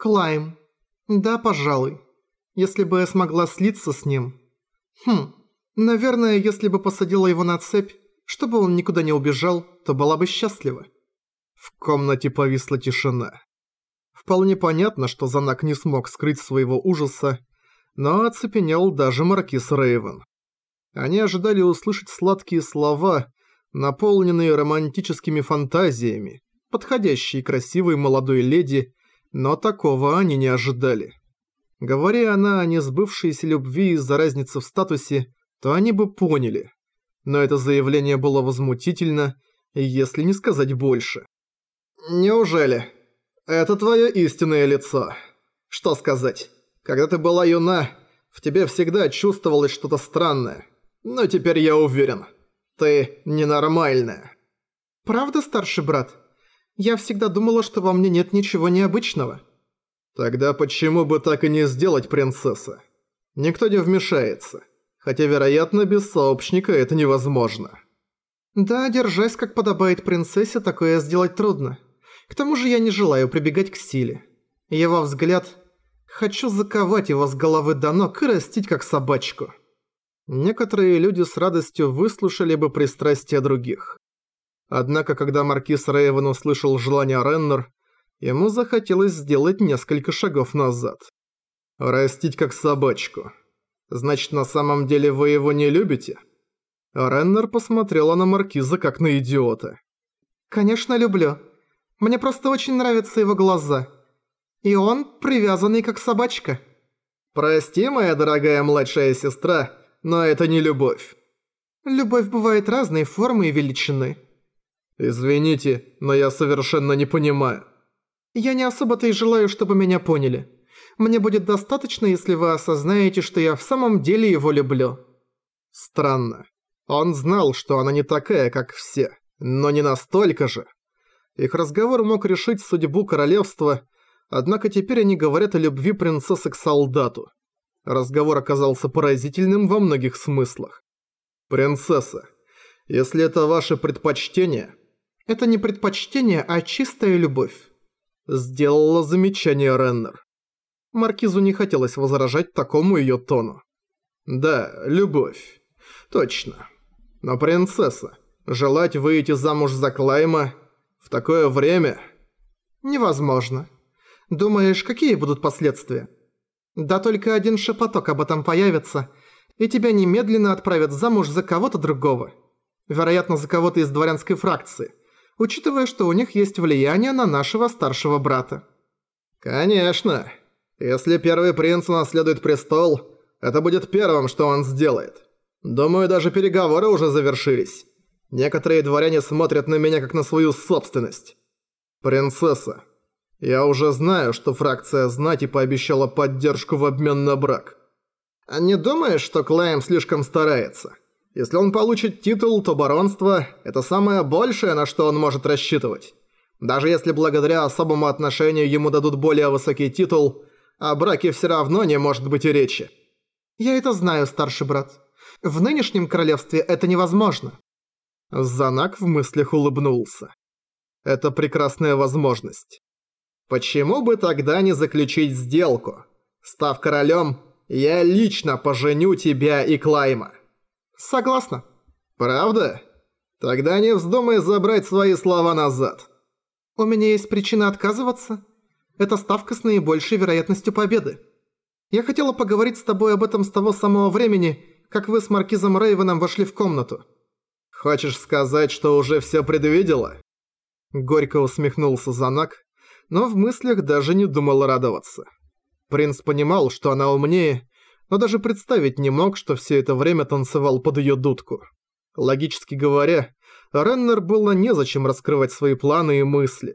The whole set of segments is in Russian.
Клайм. Да, пожалуй. Если бы я смогла слиться с ним. Хм, наверное, если бы посадила его на цепь, чтобы он никуда не убежал, то была бы счастлива. В комнате повисла тишина. Вполне понятно, что Занак не смог скрыть своего ужаса, но оцепенел даже Маркис Рейвен. Они ожидали услышать сладкие слова, наполненные романтическими фантазиями, подходящие красивой молодой леди, но такого они не ожидали. Говоря она о несбывшейся любви из-за разницы в статусе, то они бы поняли. Но это заявление было возмутительно, если не сказать больше. «Неужели? Это твое истинное лицо? Что сказать? Когда ты была юна, в тебе всегда чувствовалось что-то странное. Но теперь я уверен, ты ненормальная». «Правда, старший брат? Я всегда думала, что во мне нет ничего необычного». Тогда почему бы так и не сделать принцесса? Никто не вмешается. Хотя, вероятно, без сообщника это невозможно. Да, держась как подобает принцессе, такое сделать трудно. К тому же я не желаю прибегать к силе. Его взгляд... Хочу заковать его с головы до ног и растить как собачку. Некоторые люди с радостью выслушали бы пристрастия других. Однако, когда маркиз Рейвен услышал желание Реннер, Ему захотелось сделать несколько шагов назад. «Растить как собачку. Значит, на самом деле вы его не любите?» Реннер посмотрела на Маркиза как на идиота. «Конечно люблю. Мне просто очень нравятся его глаза. И он привязанный как собачка». «Прости, моя дорогая младшая сестра, но это не любовь». «Любовь бывает разной формы и величины». «Извините, но я совершенно не понимаю. Я не особо-то и желаю, чтобы меня поняли. Мне будет достаточно, если вы осознаете, что я в самом деле его люблю». Странно. Он знал, что она не такая, как все, но не настолько же. Их разговор мог решить судьбу королевства, однако теперь они говорят о любви принцессы к солдату. Разговор оказался поразительным во многих смыслах. «Принцесса, если это ваше предпочтение...» «Это не предпочтение, а чистая любовь. Сделала замечание Реннер. Маркизу не хотелось возражать такому её тону. Да, любовь. Точно. Но принцесса, желать выйти замуж за Клайма в такое время... Невозможно. Думаешь, какие будут последствия? Да только один шепоток об этом появится, и тебя немедленно отправят замуж за кого-то другого. Вероятно, за кого-то из дворянской фракции учитывая, что у них есть влияние на нашего старшего брата. Конечно. Если первый принц наследует престол, это будет первым, что он сделает. Думаю, даже переговоры уже завершились. Некоторые дворяне смотрят на меня как на свою собственность. Принцесса, я уже знаю, что фракция знати пообещала поддержку в обмен на брак. А не думаешь, что Клайм слишком старается? Если он получит титул, то баронство – это самое большее, на что он может рассчитывать. Даже если благодаря особому отношению ему дадут более высокий титул, о браке все равно не может быть и речи. Я это знаю, старший брат. В нынешнем королевстве это невозможно. Занак в мыслях улыбнулся. Это прекрасная возможность. Почему бы тогда не заключить сделку? Став королем, я лично поженю тебя и Клайма. Согласна. Правда? Тогда не вздумай забрать свои слова назад. У меня есть причина отказываться. Это ставка с наибольшей вероятностью победы. Я хотела поговорить с тобой об этом с того самого времени, как вы с Маркизом Рейвеном вошли в комнату. Хочешь сказать, что уже всё предвидела? Горько усмехнулся Занак, но в мыслях даже не думал радоваться. Принц понимал, что она умнее, но даже представить не мог, что все это время танцевал под ее дудку. Логически говоря, Реннер было незачем раскрывать свои планы и мысли.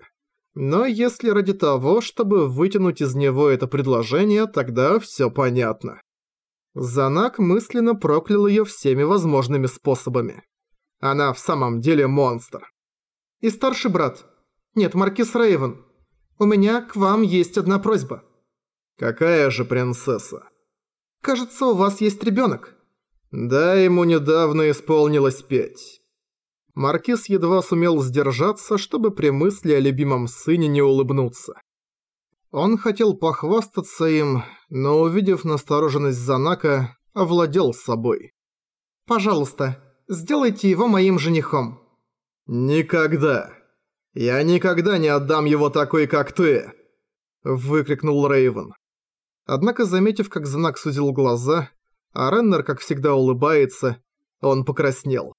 Но если ради того, чтобы вытянуть из него это предложение, тогда все понятно. Занак мысленно проклял ее всеми возможными способами. Она в самом деле монстр. И старший брат. Нет, Маркис Рейвен. У меня к вам есть одна просьба. Какая же принцесса? Кажется, у вас есть ребенок. Да, ему недавно исполнилось пять. Маркиз едва сумел сдержаться, чтобы при мысли о любимом сыне не улыбнуться. Он хотел похвастаться им, но увидев настороженность Занака, овладел собой. «Пожалуйста, сделайте его моим женихом». «Никогда! Я никогда не отдам его такой, как ты!» Выкрикнул Рейвен. Однако, заметив, как Занак сузил глаза, а Реннер, как всегда, улыбается, он покраснел.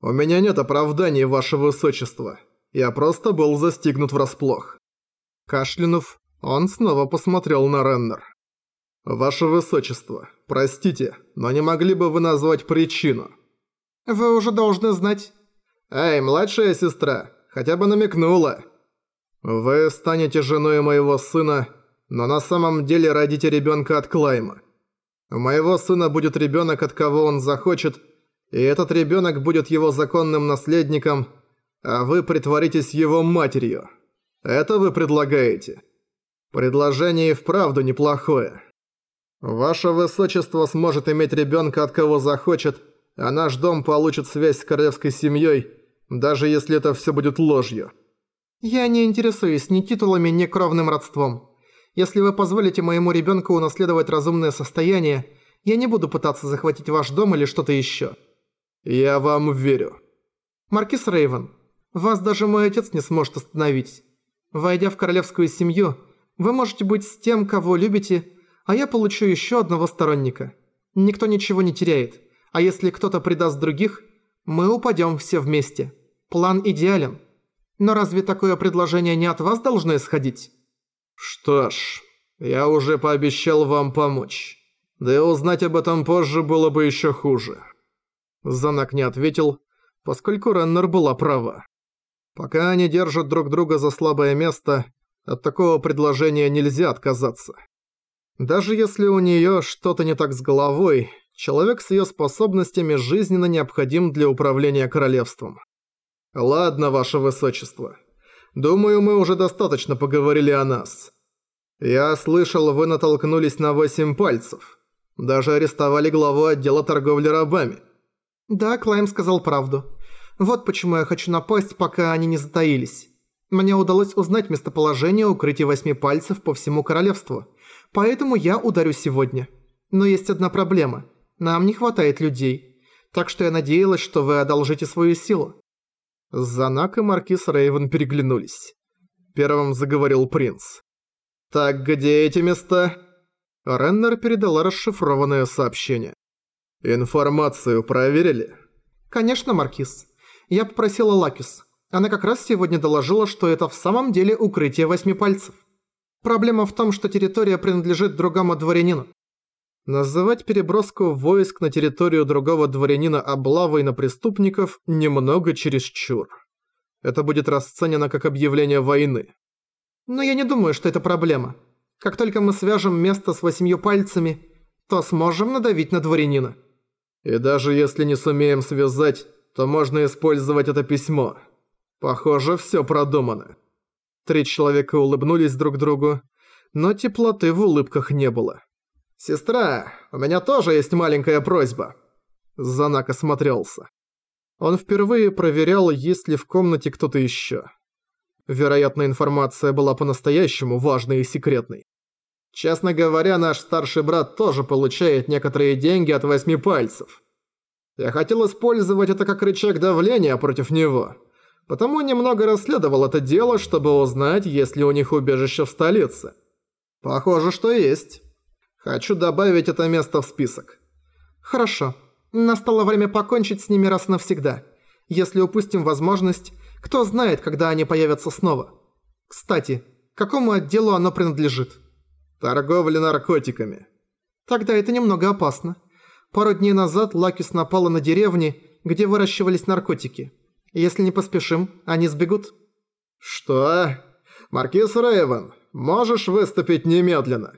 «У меня нет оправданий, ваше высочество. Я просто был застигнут врасплох». Кашлянув, он снова посмотрел на Реннер. «Ваше высочество, простите, но не могли бы вы назвать причину?» «Вы уже должны знать». «Эй, младшая сестра, хотя бы намекнула». «Вы станете женой моего сына, но на самом деле родите ребенка от Клайма. У моего сына будет ребенок, от кого он захочет, и этот ребенок будет его законным наследником, а вы притворитесь его матерью. Это вы предлагаете. Предложение и вправду неплохое. Ваше Высочество сможет иметь ребенка, от кого захочет, а наш дом получит связь с королевской семьей, даже если это все будет ложью. Я не интересуюсь ни титулами, ни кровным родством. Если вы позволите моему ребенку унаследовать разумное состояние, я не буду пытаться захватить ваш дом или что-то еще. Я вам верю. Маркиз Рейвен, вас даже мой отец не сможет остановить. Войдя в королевскую семью, вы можете быть с тем, кого любите, а я получу еще одного сторонника. Никто ничего не теряет, а если кто-то предаст других, мы упадем все вместе. План идеален. Но разве такое предложение не от вас должно исходить? Что ж, я уже пообещал вам помочь. Да и узнать об этом позже было бы еще хуже. Занак не ответил, поскольку Реннер была права. Пока они держат друг друга за слабое место, от такого предложения нельзя отказаться. Даже если у нее что-то не так с головой, человек с ее способностями жизненно необходим для управления королевством. Ладно, ваше высочество. Думаю, мы уже достаточно поговорили о нас. Я слышал, вы натолкнулись на восемь пальцев. Даже арестовали главу отдела торговли рабами. Да, Клайм сказал правду. Вот почему я хочу напасть, пока они не затаились. Мне удалось узнать местоположение укрытия восьми пальцев по всему королевству. Поэтому я ударю сегодня. Но есть одна проблема. Нам не хватает людей. Так что я надеялась, что вы одолжите свою силу. Занак и Маркиз Рейвен переглянулись. Первым заговорил принц. «Так где эти места?» Реннер передала расшифрованное сообщение. «Информацию проверили?» «Конечно, Маркиз. Я попросила Лакис. Она как раз сегодня доложила, что это в самом деле укрытие восьми пальцев. Проблема в том, что территория принадлежит другому дворянину. Называть переброску войск на территорию другого дворянина облавой на преступников немного чересчур. Это будет расценено как объявление войны. Но я не думаю, что это проблема. Как только мы свяжем место с восемью пальцами, то сможем надавить на дворянина. И даже если не сумеем связать, то можно использовать это письмо. Похоже, всё продумано. Три человека улыбнулись друг другу, но теплоты в улыбках не было. «Сестра, у меня тоже есть маленькая просьба». Занак осмотрелся. Он впервые проверял, есть ли в комнате кто-то еще. Вероятно, информация была по-настоящему важной и секретной. Честно говоря, наш старший брат тоже получает некоторые деньги от восьми пальцев. Я хотел использовать это как рычаг давления против него, потому немного расследовал это дело, чтобы узнать, есть ли у них убежище в столице. Похоже, что есть. Хочу добавить это место в список. Хорошо. Настало время покончить с ними раз навсегда. Если упустим возможность, кто знает, когда они появятся снова. Кстати, какому отделу оно принадлежит? Торговля наркотиками. Тогда это немного опасно. Пару дней назад Лакис напала на деревни, где выращивались наркотики. Если не поспешим, они сбегут. Что? Маркиз Рейвен, можешь выступить немедленно?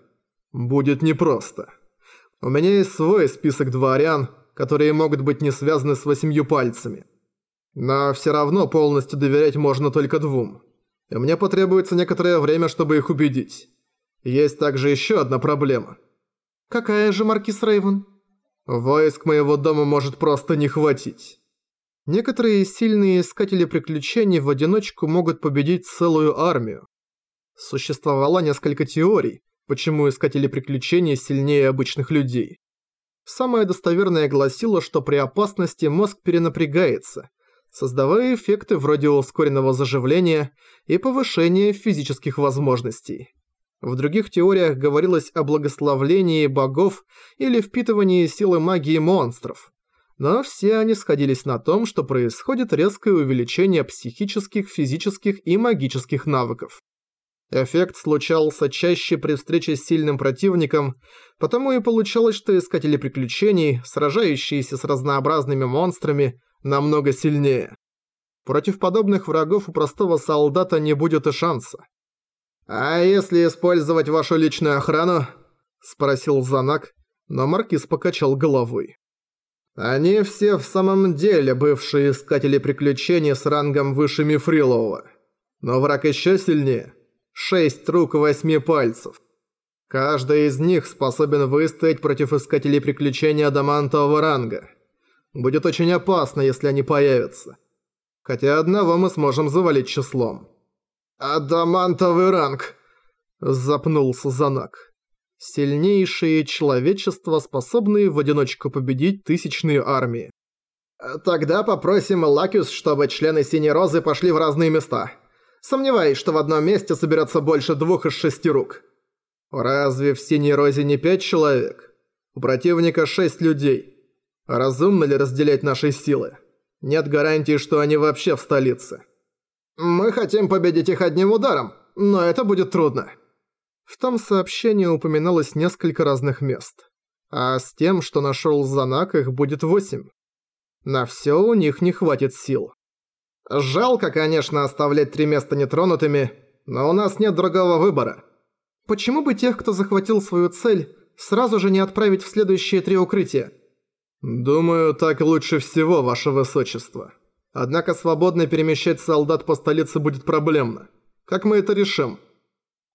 Будет непросто. У меня есть свой список дворян, которые могут быть не связаны с восемью пальцами. Но все равно полностью доверять можно только двум. И мне потребуется некоторое время, чтобы их убедить. Есть также еще одна проблема. Какая же, Маркиз Рейвен? Войск моего дома может просто не хватить. Некоторые сильные искатели приключений в одиночку могут победить целую армию. Существовало несколько теорий, почему искатели приключений сильнее обычных людей. Самое достоверное гласило, что при опасности мозг перенапрягается, создавая эффекты вроде ускоренного заживления и повышения физических возможностей. В других теориях говорилось о благословлении богов или впитывании силы магии монстров. Но все они сходились на том, что происходит резкое увеличение психических, физических и магических навыков. Эффект случался чаще при встрече с сильным противником, потому и получалось, что искатели приключений, сражающиеся с разнообразными монстрами, намного сильнее. Против подобных врагов у простого солдата не будет и шанса. «А если использовать вашу личную охрану?» – спросил Занак, но Маркиз покачал головой. «Они все в самом деле бывшие искатели приключений с рангом выше Мифрилового. Но враг еще сильнее. Шесть рук восьми пальцев. Каждый из них способен выстоять против искателей приключений адамантового ранга. Будет очень опасно, если они появятся. Хотя одного мы сможем завалить числом». «Адамантовый ранг!» – запнулся Занак. Сильнейшие человечества, способные в одиночку победить тысячные армии. «Тогда попросим Лакиус, чтобы члены Синей Розы пошли в разные места. Сомневаюсь, что в одном месте соберется больше двух из шести рук». «Разве в Синей Розе не пять человек? У противника шесть людей. Разумно ли разделять наши силы? Нет гарантии, что они вообще в столице». Мы хотим победить их одним ударом, но это будет трудно». В том сообщении упоминалось несколько разных мест. А с тем, что нашёл Занак, их будет восемь. На всё у них не хватит сил. Жалко, конечно, оставлять три места нетронутыми, но у нас нет другого выбора. Почему бы тех, кто захватил свою цель, сразу же не отправить в следующие три укрытия? Думаю, так лучше всего, ваше высочество. Однако свободно перемещать солдат по столице будет проблемно. Как мы это решим?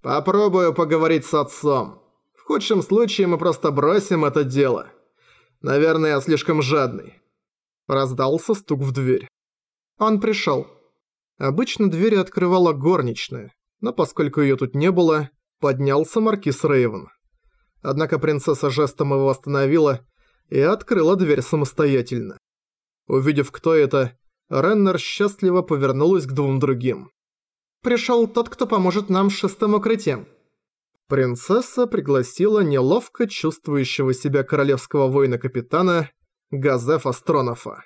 Попробую поговорить с отцом. В худшем случае мы просто бросим это дело. Наверное, я слишком жадный. Раздался стук в дверь. Он пришел. Обычно двери открывала горничная, но поскольку ее тут не было, поднялся маркиз Рейвен. Однако принцесса жестом его остановила и открыла дверь самостоятельно. Увидев, кто это, Реннер счастливо повернулась к двум другим. «Пришёл тот, кто поможет нам с шестым укрытием». Принцесса пригласила неловко чувствующего себя королевского воина-капитана Газефа Стронофа.